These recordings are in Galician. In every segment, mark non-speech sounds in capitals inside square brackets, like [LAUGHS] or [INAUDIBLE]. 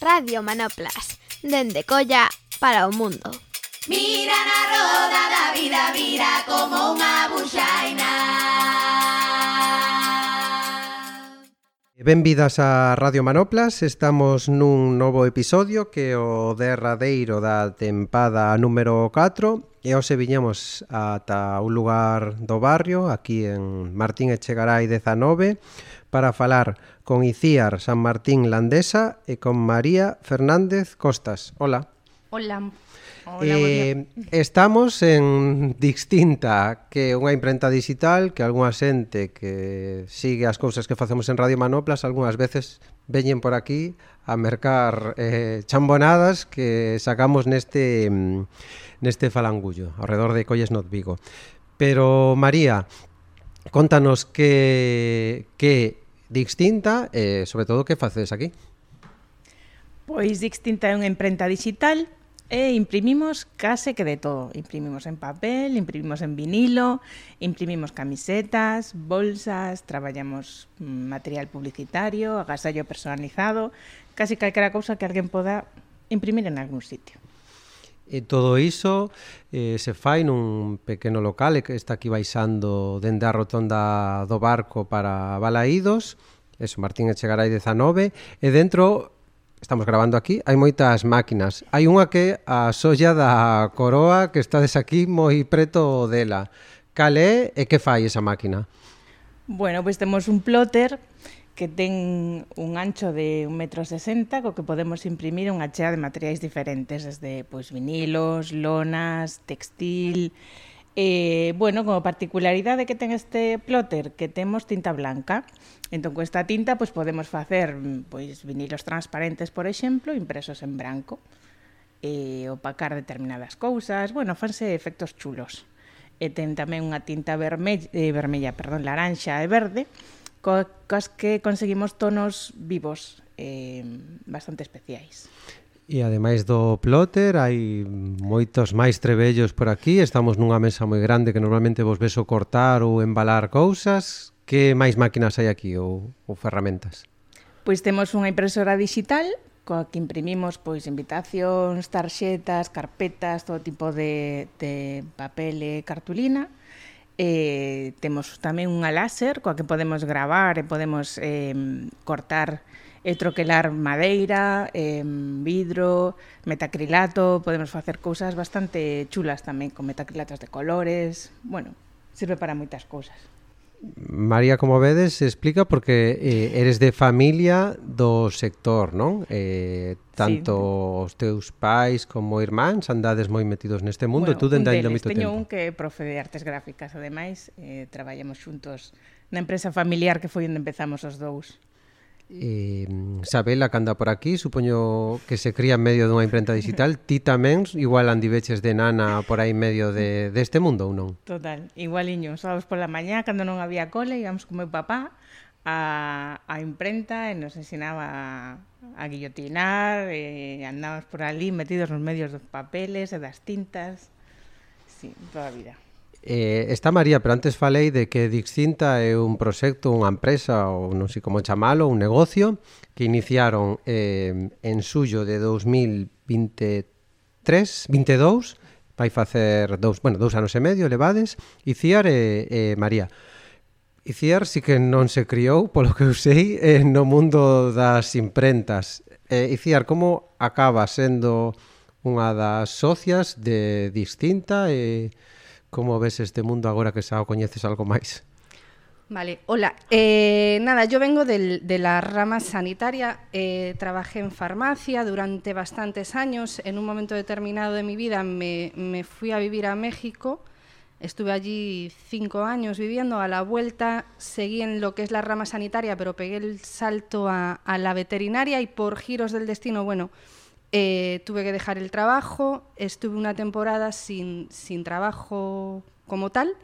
Radio Manoplas, dende Colla para o mundo. Mira na roda da vida, vira como unha buxaina. Benvidas a Radio Manoplas, estamos nun novo episodio que o derradeiro da tempada número 4 e hoxe viñamos ata un lugar do barrio, aquí en Martín Echegaray 19, para falar con Icíar San Martín Landesa e con María Fernández Costas. Hola. Hola. Hola eh, estamos en Distinta, que é unha imprenta digital que algunha xente que sigue as cousas que facemos en Radio Manoplas algunhas veces veñen por aquí a mercar eh, chambonadas que sacamos neste mm, neste falangullo, alrededor de Colles Not Vigo. Pero, María, Contanos que, que Distinta e, sobre todo, que facedes aquí? Pois Distinta é unha imprenta digital e imprimimos case que de todo. Imprimimos en papel, imprimimos en vinilo, imprimimos camisetas, bolsas, traballamos mm, material publicitario, agasallo personalizado, casi calquera cousa que alguén poda imprimir en algún sitio. E todo iso eh, se fai nun pequeno local que está aquí baixando dende a rotonda do barco para Balaídos, eso, Martín Echegaray 19, e dentro estamos grabando aquí, hai moitas máquinas. Hai unha que a solla da coroa que estades aquí moi preto dela. Cal é e que fai esa máquina? Bueno, pois pues temos un plotter que ten un ancho de 1,60 m, co que podemos imprimir unha chea de materiais diferentes, desde pois, vinilos, lonas, textil... Eh, bueno, como particularidade que ten este plotter que temos tinta blanca. Entón, con esta tinta pois, podemos facer pois, vinilos transparentes, por exemplo, impresos en branco e opacar determinadas cousas. Bueno, fanse efectos chulos. E ten tamén unha tinta vermella, eh, vermella perdón, laranxa e verde coas que conseguimos tonos vivos eh, bastante especiais. E ademais do plotter hai moitos máis trebellos por aquí Estamos nunha mesa moi grande que normalmente vos beso cortar ou embalar cousas Que máis máquinas hai aquí ou, ou ferramentas? Pois temos unha impresora digital coa que imprimimos pois invitacións, tarxetas, carpetas, todo tipo de, de papel e cartulina eh, temos tamén unha láser coa que podemos gravar e podemos eh, cortar e troquelar madeira, eh, vidro, metacrilato, podemos facer cousas bastante chulas tamén con metacrilatos de colores, bueno, sirve para moitas cousas. María, como vedes, explica porque eh, eres de familia do sector, non? Eh, tanto sí. os teus pais como irmáns andades moi metidos neste mundo, bueno, tú dende aí moito tempo. Teño un que é profe de artes gráficas, ademais, eh, traballamos xuntos na empresa familiar que foi onde empezamos os dous. Eh, Sabela canda por aquí, supoño que se cría en medio dunha imprenta digital, ti tamén igual andiveches de nana por aí en medio de, deste de mundo ou non? Total, igualiño, sábados pola mañá cando non había cole, íbamos con meu papá a, a imprenta e nos ensinaba a, a guillotinar e andábamos por ali metidos nos medios dos papeles e das tintas. Sí, toda a vida. Eh, está María, pero antes falei de que Dixcinta é un proxecto, unha empresa ou non sei como chamalo, un negocio que iniciaron eh, en suyo de 2023, 22, vai facer dous, bueno, dous anos e medio levades, Iciar e, e María. Iciar si que non se criou, polo que eu sei, eh, no mundo das imprentas. Eh, Iciar, como acaba sendo unha das socias de Distinta e eh, Como ves este mundo agora que xa o coñeces algo máis? Vale, hola. Eh, nada, yo vengo de la rama sanitaria. Eh, trabajé en farmacia durante bastantes años. En un momento determinado de mi vida me, fui a vivir a México. Estuve allí cinco años viviendo. A la vuelta seguí en lo que es la rama sanitaria, pero pegué el salto a la veterinaria y por giros del destino, bueno, Eh, tuve que dejar el trabajo, estuve una temporada sin, sin trabajo como tal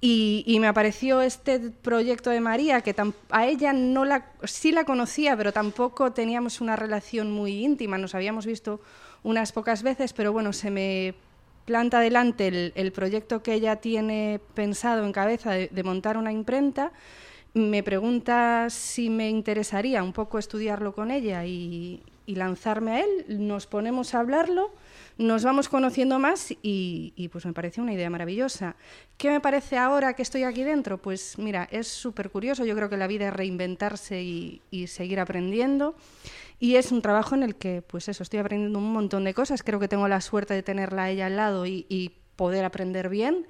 y, y, me apareció este proyecto de María, que a ella no la, sí la conocía, pero tampoco teníamos una relación muy íntima, nos habíamos visto unas pocas veces, pero bueno, se me planta delante el, el proyecto que ella tiene pensado en cabeza de montar una imprenta, me pregunta si me interesaría un poco estudiarlo con ella y, y lanzarme a él, nos ponemos a hablarlo, nos vamos conociendo más y, pues me parece una idea maravillosa. ¿Qué me parece ahora que estoy aquí dentro? Pues mira, es súper curioso, yo creo que la vida es reinventarse y, y seguir aprendiendo. Y es un trabajo en el que, pues eso, estoy aprendiendo un montón de cosas. Creo que tengo la suerte de tenerla a ella al lado y, y poder aprender bien.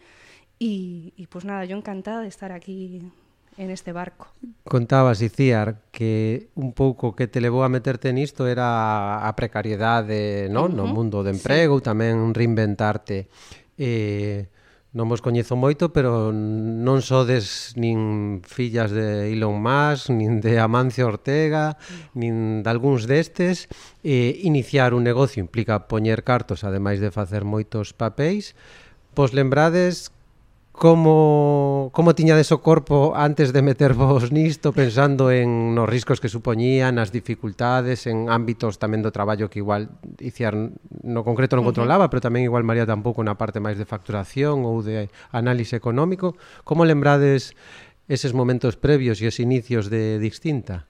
Y, y, pues nada, yo encantada de estar aquí en este barco. Contabas, Iciar, que un pouco que te levou a meterte nisto era a precariedade non? Uh -huh. no mundo do emprego, sí. tamén reinventarte. Eh, non vos coñezo moito, pero non sodes nin fillas de Elon Musk, nin de Amancio Ortega, nin de algúns destes. Eh, iniciar un negocio implica poñer cartos, ademais de facer moitos papéis. Pois lembrades como, como tiñades o corpo antes de metervos [LAUGHS] nisto pensando en nos riscos que supoñían, nas dificultades, en ámbitos tamén do traballo que igual Iciar no concreto non controlaba, uh -huh. pero tamén igual María tampouco na parte máis de facturación ou de análise económico. Como lembrades eses momentos previos e os inicios de Distinta?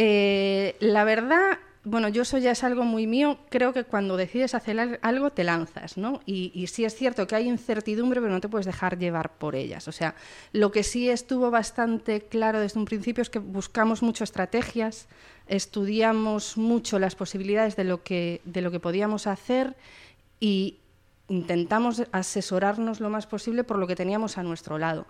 Eh, la verdad bueno, yo eso ya es algo muy mío. Creo que cuando decides hacer algo te lanzas, ¿no? Y, sí es cierto que hay incertidumbre, pero no te puedes dejar llevar por ellas. O sea, lo que sí estuvo bastante claro desde un principio es que buscamos mucho estrategias, estudiamos mucho las posibilidades de lo que, de lo que podíamos hacer y intentamos asesorarnos lo más posible por lo que teníamos a nuestro lado.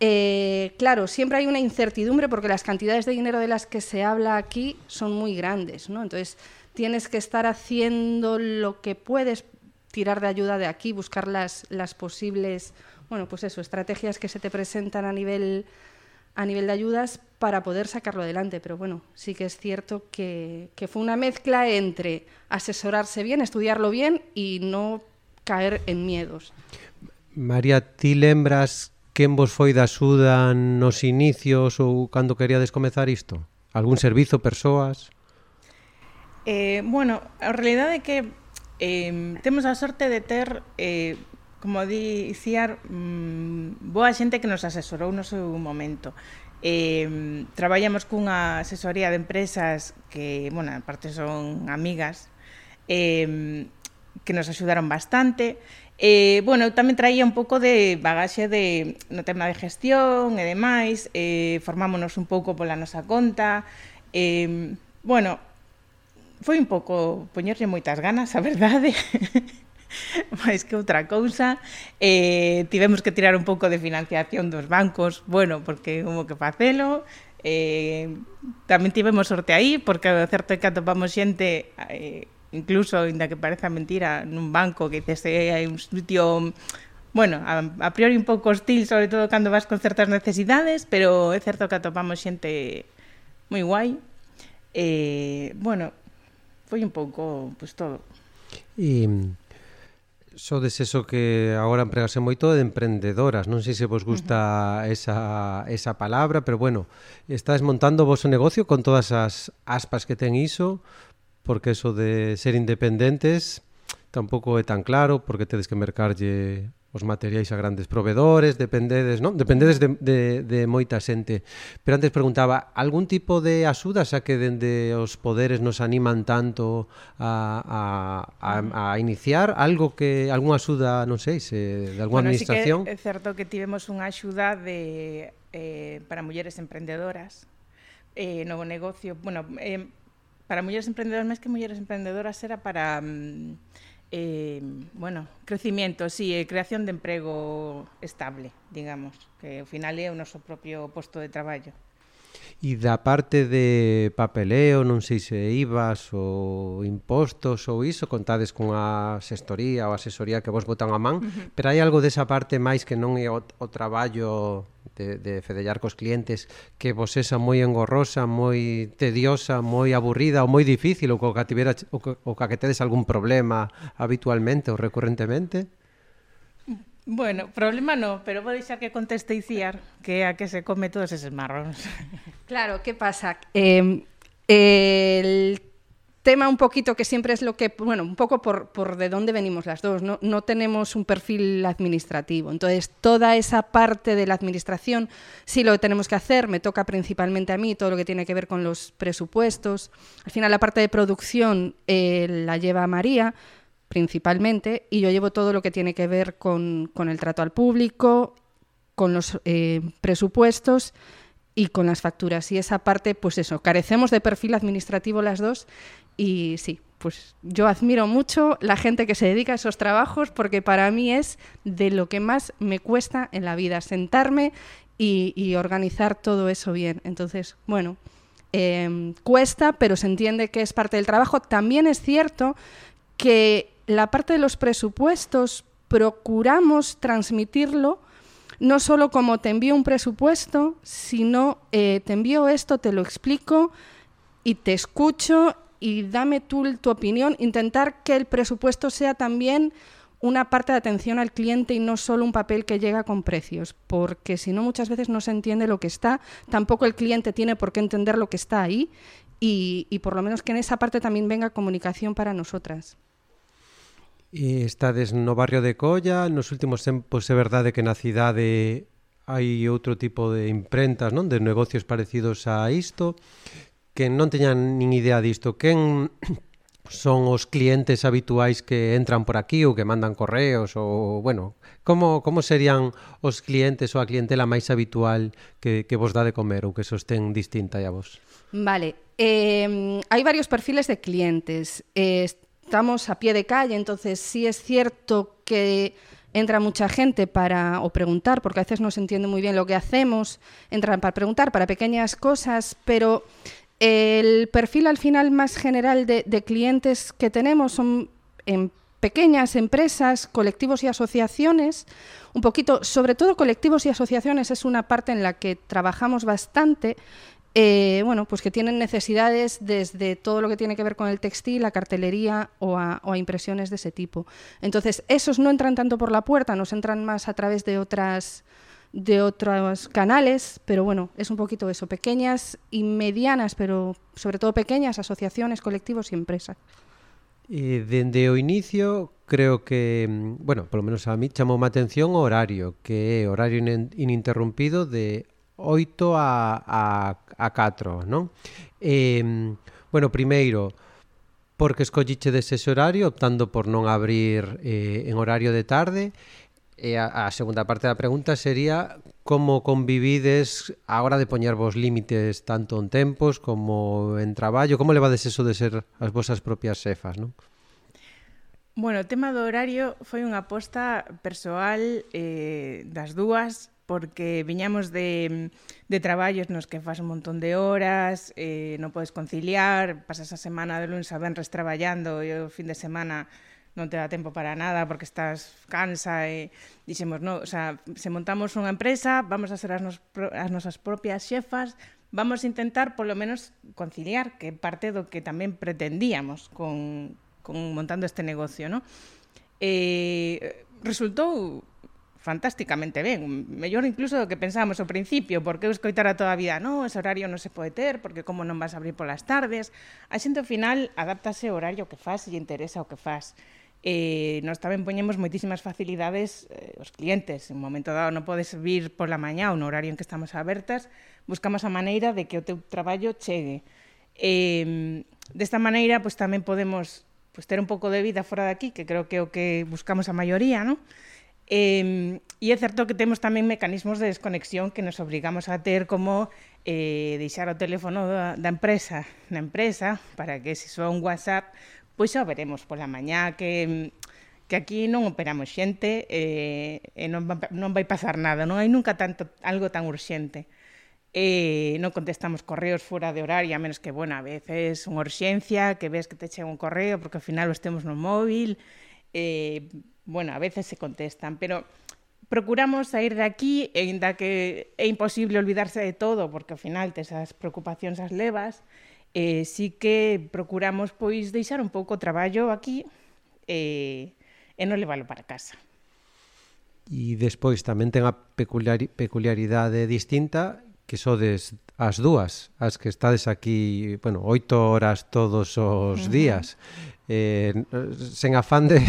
Eh, claro, siempre hay una incertidumbre porque las cantidades de dinero de las que se habla aquí son muy grandes, ¿no? Entonces tienes que estar haciendo lo que puedes, tirar de ayuda de aquí, buscar las, las posibles, bueno, pues eso, estrategias que se te presentan a nivel a nivel de ayudas para poder sacarlo adelante. Pero bueno, sí que es cierto que, fue una mezcla entre asesorarse bien, estudiarlo bien y no caer en miedos. María, lembras quen vos foi da axuda nos inicios ou cando queríades comezar isto? Algún servizo, persoas? Eh, bueno, a realidade é que eh, temos a sorte de ter eh, como dicía, mm, boa xente que nos asesorou no seu momento. Eh, traballamos cunha asesoría de empresas que, bueno, en parte son amigas, eh, que nos axudaron bastante Eh, bueno, eu tamén traía un pouco de bagaxe de, no tema de gestión e demais, eh, formámonos un pouco pola nosa conta, eh, bueno, foi un pouco poñerlle moitas ganas, a verdade, [LAUGHS] máis que outra cousa. Eh, tivemos que tirar un pouco de financiación dos bancos, bueno, porque como que facelo, eh, tamén tivemos sorte aí, porque o certo é que atopamos xente eh, incluso, inda que pareza mentira, nun banco que dices eh, hai un sitio bueno, a, a priori un pouco hostil, sobre todo cando vas con certas necesidades, pero é certo que atopamos xente moi guai. Eh, bueno, foi un pouco, pois, pues, todo. E sodes eso que agora empregase moito de emprendedoras, non sei se vos gusta uh -huh. esa, esa palabra, pero bueno, estás montando vos o negocio con todas as aspas que ten iso, porque eso de ser independentes tampouco é tan claro, porque tedes que mercarlle os materiais a grandes provedores, dependedes, non? Dependedes de, de, de moita xente. Pero antes preguntaba, algún tipo de axuda xa que dende os poderes nos animan tanto a, a, a, a iniciar? Algo que, algunha axuda, non sei, se, de alguna bueno, administración? Sí que é certo que tivemos unha axuda de, eh, para mulleres emprendedoras, eh, novo negocio, bueno, eh, para mulleres emprendedoras, máis que mulleres emprendedoras, era para... Mm, eh, bueno, crecimiento, sí, e eh, creación de emprego estable, digamos, que ao final é o noso propio posto de traballo. E da parte de papeleo, non sei se IVAs ou impostos ou iso, contades con a ou asesoría que vos botan a man, uh -huh. pero hai algo desa parte máis que non é o, o traballo de, de fedellar cos clientes que vos esa moi engorrosa, moi tediosa, moi aburrida ou moi difícil ou co que, tivera, ou, co, ou que tedes algún problema habitualmente ou recurrentemente? Bueno, problema no, pero vou deixar que conteste Iciar, que a que se come todos eses marróns. Claro, que pasa? Eh, el tema un poquito que siempre es lo que, bueno, un poco por, por de dónde venimos las dos, no, no, tenemos un perfil administrativo. Entonces, toda esa parte de la administración sí lo tenemos que hacer, me toca principalmente a mí todo lo que tiene que ver con los presupuestos. Al final, la parte de producción eh, la lleva María principalmente y yo llevo todo lo que tiene que ver con, con el trato al público, con los eh, presupuestos y con las facturas. Y esa parte, pues eso, carecemos de perfil administrativo las dos y sí, pues yo admiro mucho la gente que se dedica a esos trabajos porque para mí es de lo que más me cuesta en la vida, sentarme y, organizar todo eso bien. Entonces, bueno, em, cuesta, pero se entiende que es parte del trabajo. También es cierto que la parte de los presupuestos procuramos transmitirlo no solo como te envío un presupuesto, sino eh, te envío esto, te lo explico y te escucho y dame tú tu opinión, intentar que el presupuesto sea también una parte de atención al cliente y no solo un papel que llega con precios, porque si no muchas veces no se entiende lo que está, tampoco el cliente tiene por qué entender lo que está ahí y, y por lo menos que en esa parte también venga comunicación para nosotras. E estades no barrio de Colla, nos últimos tempos é verdade que na cidade hai outro tipo de imprentas, non? De negocios parecidos a isto, que non teñan nin idea disto. Quen [COUGHS] son os clientes habituais que entran por aquí ou que mandan correos ou, bueno, como, como serían os clientes ou a clientela máis habitual que, que vos dá de comer ou que sostén distinta a vos? Vale, eh, hai varios perfiles de clientes. Eh, estamos a pie de calle, entonces sí es cierto que entra mucha gente para o preguntar, porque a veces no se entiende muy bien lo que hacemos, entran para preguntar para pequeñas cosas, pero el perfil al final más general de, clientes que tenemos son en pequeñas empresas, colectivos y asociaciones, un poquito, sobre todo colectivos y asociaciones es una parte en la que trabajamos bastante eh, bueno, pues que tienen necesidades desde todo lo que tiene que ver con el textil, la cartelería o a, o a, impresiones de ese tipo. Entonces, esos no entran tanto por la puerta, nos entran más a través de otras de otros canales, pero bueno, es un poquito eso, pequeñas y medianas, pero sobre todo pequeñas asociaciones, colectivos y empresas. E dende o inicio creo que, bueno, polo menos a mí chamou má atención horario, que horario ininterrumpido de 8 a, a, a 4, non? Eh, bueno, primeiro, porque escolliche ese horario optando por non abrir eh, en horario de tarde e a, a segunda parte da pregunta sería como convivides a hora de poñervos límites tanto en tempos como en traballo como levades eso de ser as vosas propias xefas, non? Bueno, o tema do horario foi unha aposta persoal eh, das dúas porque viñamos de, de traballos nos que fas un montón de horas, eh, non podes conciliar, pasas a semana de lunes a venres traballando e o fin de semana non te dá tempo para nada porque estás cansa e dixemos, no, o sea, se montamos unha empresa, vamos a ser as, nos, as nosas propias xefas, vamos a intentar polo menos conciliar, que parte do que tamén pretendíamos con, con montando este negocio, no? Eh, resultou fantásticamente ben, mellor incluso do que pensábamos ao principio, porque eu escoitara toda a vida, non, ese horario non se pode ter, porque como non vas a abrir polas tardes, a xente ao final adáptase ao horario que faz e interesa o que faz. E nos tamén poñemos moitísimas facilidades eh, os clientes. En un momento dado non podes vir pola mañá ou no horario en que estamos abertas, buscamos a maneira de que o teu traballo chegue. E, desta maneira, pois tamén podemos pois, ter un pouco de vida fora daqui, que creo que é o que buscamos a maioría, non? Eh, e é certo que temos tamén mecanismos de desconexión que nos obrigamos a ter como eh, deixar o teléfono da, da empresa na empresa para que se soa un WhatsApp, pois xa veremos pola mañá que que aquí non operamos xente eh, eh e non, va, non vai pasar nada, non hai nunca tanto algo tan urxente. Eh, non contestamos correos fora de horario, a menos que, bueno, a veces unha urxencia, que ves que te chega un correo porque ao final os temos no móvil, eh, bueno, a veces se contestan, pero procuramos sair de aquí ainda que é imposible olvidarse de todo, porque ao final tes as preocupacións as levas, eh, sí que procuramos pois deixar un pouco o traballo aquí eh, e non leválo para casa. E despois tamén ten a peculiaridade distinta que sodes as dúas, as que estades aquí, bueno, oito horas todos os días, eh, sen afán de,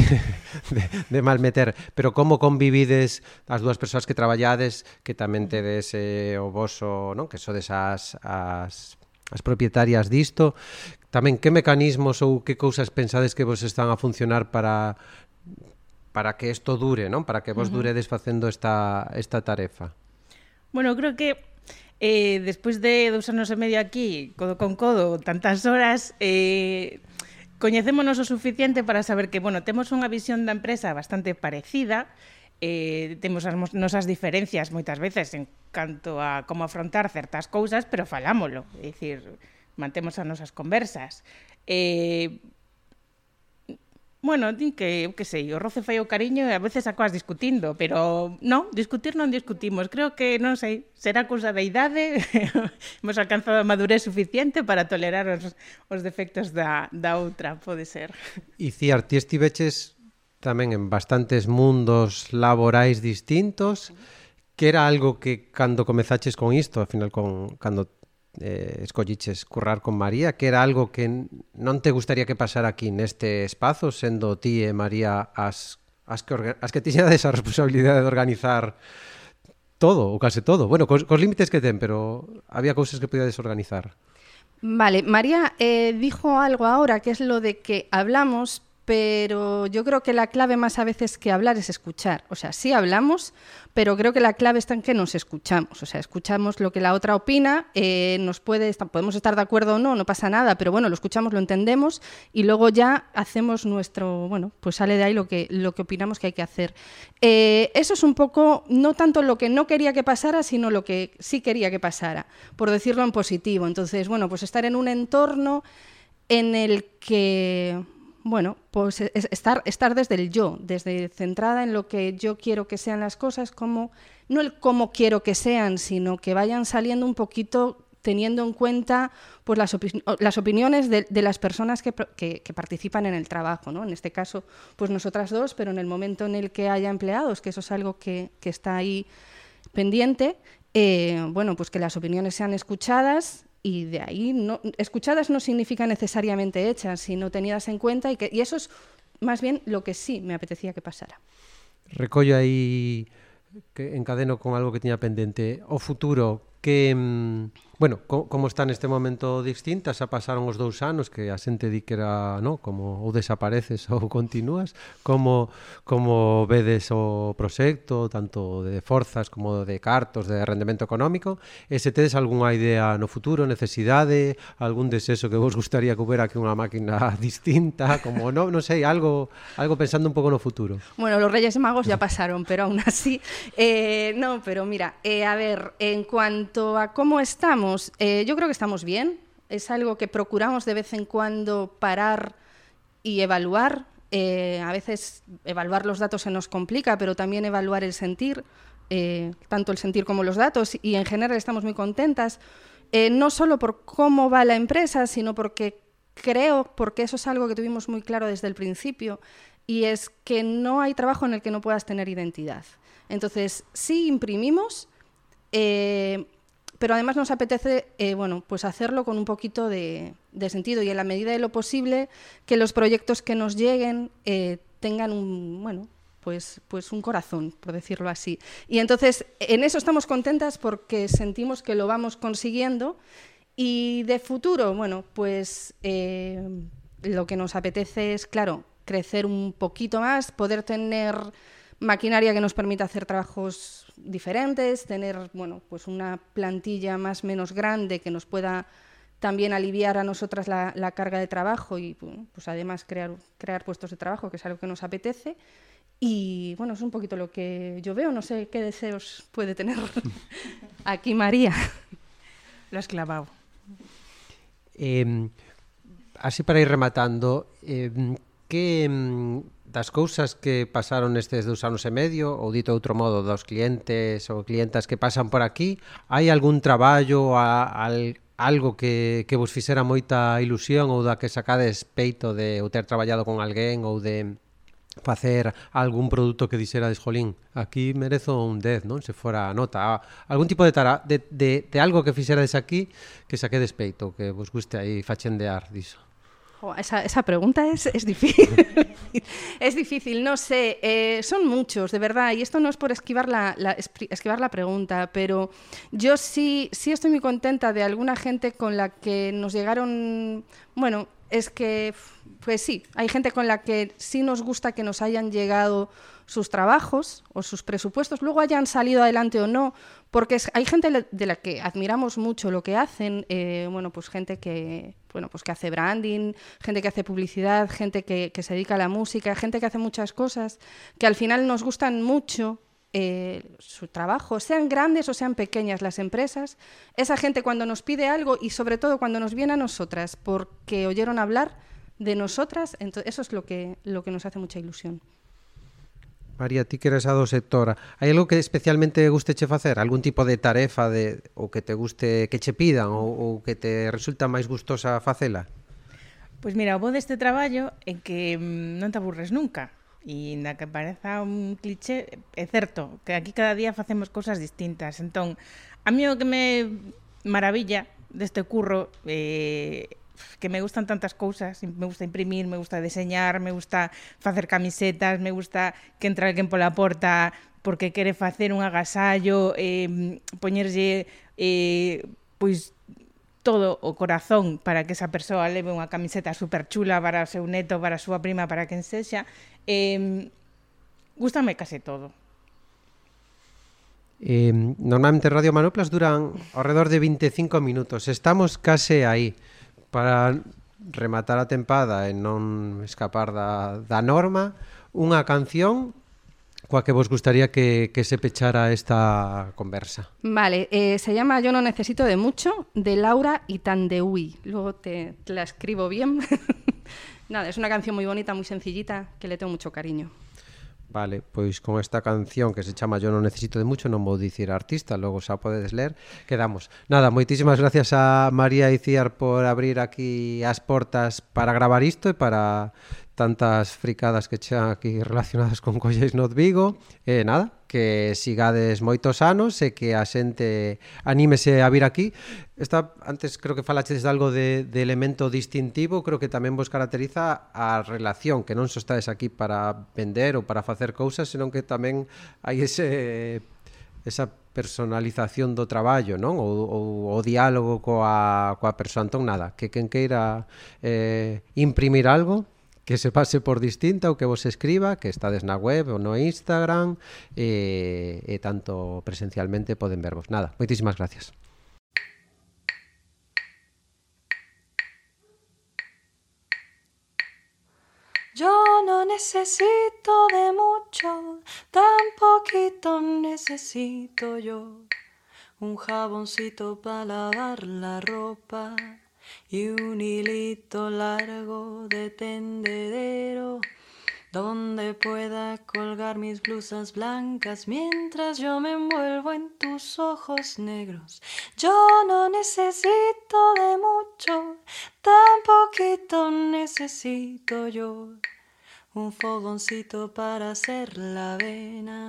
de, de mal meter, pero como convivides as dúas persoas que traballades, que tamén tedes eh, o voso, non? que sodes as, as, as propietarias disto, tamén que mecanismos ou que cousas pensades que vos están a funcionar para para que isto dure, non? Para que vos uh -huh. duredes facendo esta, esta tarefa. Bueno, creo que eh, despois de dous anos e medio aquí, codo con codo, tantas horas, eh, coñecémonos o suficiente para saber que, bueno, temos unha visión da empresa bastante parecida, eh, temos as nosas diferencias moitas veces en canto a como afrontar certas cousas, pero falámolo, é dicir, mantemos as nosas conversas. Eh, Bueno, din que, eu que sei, o roce fai o cariño e a veces acabas discutindo, pero non, discutir non discutimos. Creo que, non sei, será cousa da idade, [LAUGHS] hemos alcanzado a madurez suficiente para tolerar os, os defectos da, da outra, pode ser. E Ciar, ti estiveches tamén en bastantes mundos laborais distintos, que era algo que cando comezaches con isto, ao final con, cando eh, escolliches currar con María, que era algo que non te gustaría que pasara aquí neste espazo, sendo ti e María as, as que, as que tiñades [LAUGHS] a responsabilidade de organizar todo, ou case todo. Bueno, cos, cos límites que ten, pero había cousas que podíades organizar. Vale, María eh, dijo algo ahora, que es lo de que hablamos, pero yo creo que la clave más a veces que hablar es escuchar. O sea, sí hablamos, pero creo que la clave está en que nos escuchamos. O sea, escuchamos lo que la otra opina, eh, nos puede, podemos estar de acuerdo o no, no pasa nada, pero bueno, lo escuchamos, lo entendemos y luego ya hacemos nuestro, bueno, pues sale de ahí lo que, lo que opinamos que hay que hacer. Eh, eso es un poco, no tanto lo que no quería que pasara, sino lo que sí quería que pasara, por decirlo en positivo. Entonces, bueno, pues estar en un entorno en el que bueno, pues es estar, estar desde el yo, desde centrada en lo que yo quiero que sean las cosas, como no el cómo quiero que sean, sino que vayan saliendo un poquito teniendo en cuenta pues, las, las opiniones de, de, las personas que, que, que, participan en el trabajo. ¿no? En este caso, pues nosotras dos, pero en el momento en el que haya empleados, que eso es algo que, que está ahí pendiente, eh, bueno, pues que las opiniones sean escuchadas y de ahí no, escuchadas no significa necesariamente hechas, sino tenidas en cuenta y, que, y eso es más bien lo que sí me apetecía que pasara. Recollo aí que encadeno con algo que tiña pendente. O futuro, que, Bueno, co como está neste momento distinta, xa pasaron os dous anos que a xente di que era, no, como ou desapareces ou continúas, como como vedes o proxecto, tanto de forzas como de cartos de rendemento económico, e se tedes algunha idea no futuro, necesidade, algún desexo que vos gustaría que houbera que unha máquina [LAUGHS] distinta, como no, non sei, algo algo pensando un pouco no futuro. Bueno, los Reyes Magos ya pasaron, pero aún así eh, no, pero mira, eh, a ver, en cuanto a cómo estamos eh, yo creo que estamos bien. Es algo que procuramos de vez en cuando parar y evaluar. Eh, a veces evaluar los datos se nos complica, pero también evaluar el sentir, eh, tanto el sentir como los datos. Y en general estamos muy contentas, eh, no solo por cómo va la empresa, sino porque creo, porque eso es algo que tuvimos muy claro desde el principio, y es que no hay trabajo en el que no puedas tener identidad. Entonces, sí imprimimos, eh, pero además nos apetece eh, bueno, pues hacerlo con un poquito de, sentido y en la medida de lo posible que los proyectos que nos lleguen eh, tengan un, bueno, pues, pues un corazón, por decirlo así. Y entonces en eso estamos contentas porque sentimos que lo vamos consiguiendo y de futuro, bueno, pues eh, lo que nos apetece es, claro, crecer un poquito más, poder tener maquinaria que nos permita hacer trabajos diferentes, tener bueno, pues una plantilla más o menos grande que nos pueda también aliviar a nosotras la, la carga de trabajo y pues además crear, crear puestos de trabajo, que es algo que nos apetece. Y bueno, es un poquito lo que yo veo, no sé qué deseos puede tener [LAUGHS] aquí María. Lo has clavado. Eh, así para ir rematando, eh, que das cousas que pasaron nestes dous anos e medio, ou dito outro modo, dos clientes ou clientas que pasan por aquí, hai algún traballo, a, al, algo que, que vos fixera moita ilusión ou da que sacades peito de ou ter traballado con alguén ou de facer algún produto que dixera Jolín, aquí merezo un 10, non? Se fora a nota, ah, algún tipo de, tara, de, de, de algo que fixerades aquí que saque peito, que vos guste aí fachendear diso. Esa, esa pregunta es, es difícil. [LAUGHS] es difícil, no sé. Eh, son muchos, de verdad. Y esto no es por esquivar la, la, esquivar la pregunta, pero yo sí, sí estoy muy contenta de alguna gente con la que nos llegaron, bueno, es que, pues sí, hay gente con la que sí nos gusta que nos hayan llegado sus trabajos o sus presupuestos, luego hayan salido adelante o no, porque hay gente de la que admiramos mucho lo que hacen, eh, bueno, pues gente que, bueno, pues que hace branding, gente que hace publicidad, gente que, que se dedica a la música, gente que hace muchas cosas, que al final nos gustan mucho eh, su trabajo, sean grandes o sean pequeñas las empresas, esa gente cuando nos pide algo y sobre todo cuando nos viene a nosotras porque oyeron hablar de nosotras, entonces eso es lo que, lo que nos hace mucha ilusión. María, ti que eres a do sector, hai algo que especialmente guste che facer? Algún tipo de tarefa de, ou que te guste que che pidan ou, ou que te resulta máis gustosa facela? Pois mira, o bo deste traballo é que mm, non te aburres nunca. E na que pareza un cliché, é certo, que aquí cada día facemos cousas distintas. Entón, a mí o que me maravilla deste curro eh, que me gustan tantas cousas, me gusta imprimir, me gusta deseñar, me gusta facer camisetas, me gusta que entra alguén pola porta porque quere facer un agasallo, eh, poñerlle eh, pois todo o corazón para que esa persoa leve unha camiseta super chula para o seu neto, para a súa prima, para quen sexa, eh, gustame case todo. Eh, normalmente Radio Manoplas duran alrededor de 25 minutos. Estamos case aí para rematar a tempada e non escapar da, da norma, unha canción coa que vos gustaría que, que se pechara esta conversa. Vale, eh, se llama Yo no necesito de mucho, de Laura Itandeui. Luego te, te la escribo bien. [LAUGHS] Nada, es una canción muy bonita, muy sencillita, que le tengo mucho cariño. Vale, pois con esta canción que se chama Yo non necesito de mucho, non vou dicir artista, logo xa podedes ler, quedamos. Nada, moitísimas gracias a María Iciar por abrir aquí as portas para gravar isto e para tantas fricadas que xa aquí relacionadas con colleis Not Vigo. E nada, que sigades moitos anos e que a xente anímese a vir aquí. Esta, antes creo que falaches de algo de, de elemento distintivo creo que tamén vos caracteriza a relación que non só estades aquí para vender ou para facer cousas senón que tamén hai ese esa personalización do traballo, non? Ou, ou o diálogo coa, coa persoa, entón nada, que quen queira eh, imprimir algo, que se pase por distinta ou que vos escriba, que estades na web ou no Instagram e, e tanto presencialmente poden vervos. Nada, moitísimas gracias. Yo no necesito de mucho, tan poquito necesito yo. Un jaboncito para lavar la ropa y un hilito largo de tendedero donde pueda colgar mis blusas blancas mientras yo me envuelvo en tus ojos negros. Yo no necesito de mucho, tan poquito necesito yo. Un fogoncito para hacer la avena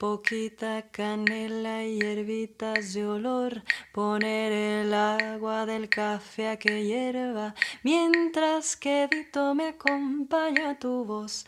poquita canela y hierbitas de olor, poner el agua del café a que hierva, mientras que Dito me acompaña tu voz.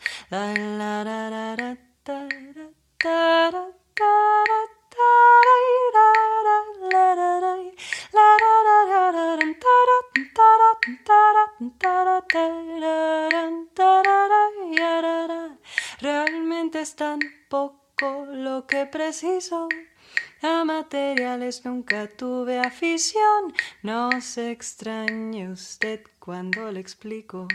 Realmente es tan poco lo que preciso. A materiales nunca tuve afición. No se extrañe usted cuando le explico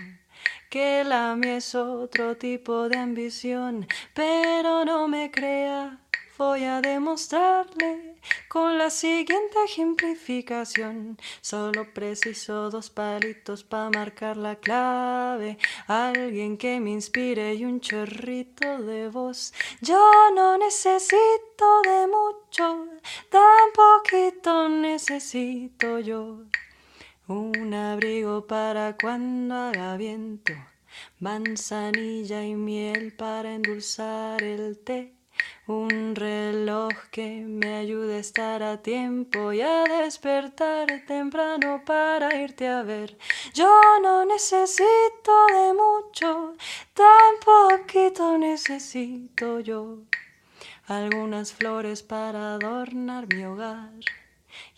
que la mía es otro tipo de ambición, pero no me crea voy a demostrarle con la siguiente ejemplificación. Solo preciso dos palitos para marcar la clave. Alguien que me inspire y un chorrito de voz. Yo no necesito de mucho, tan poquito necesito yo. Un abrigo para cuando haga viento manzanilla y miel para endulzar el té. Un reloj que me ayude a estar a tiempo y a despertar temprano para irte a ver. Yo no necesito de mucho, tan poquito necesito yo. Algunas flores para adornar mi hogar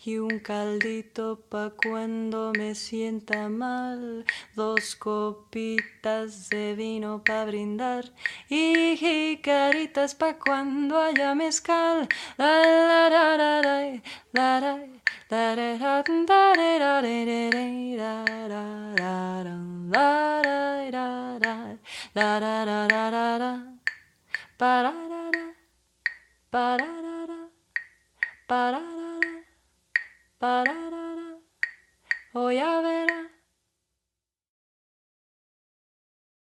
y un caldito pa cuando me sienta mal, dos copitas de vino pa brindar y jicaritas pa cuando haya mezcal. Pararara, pararara. Pararara, oh ya verás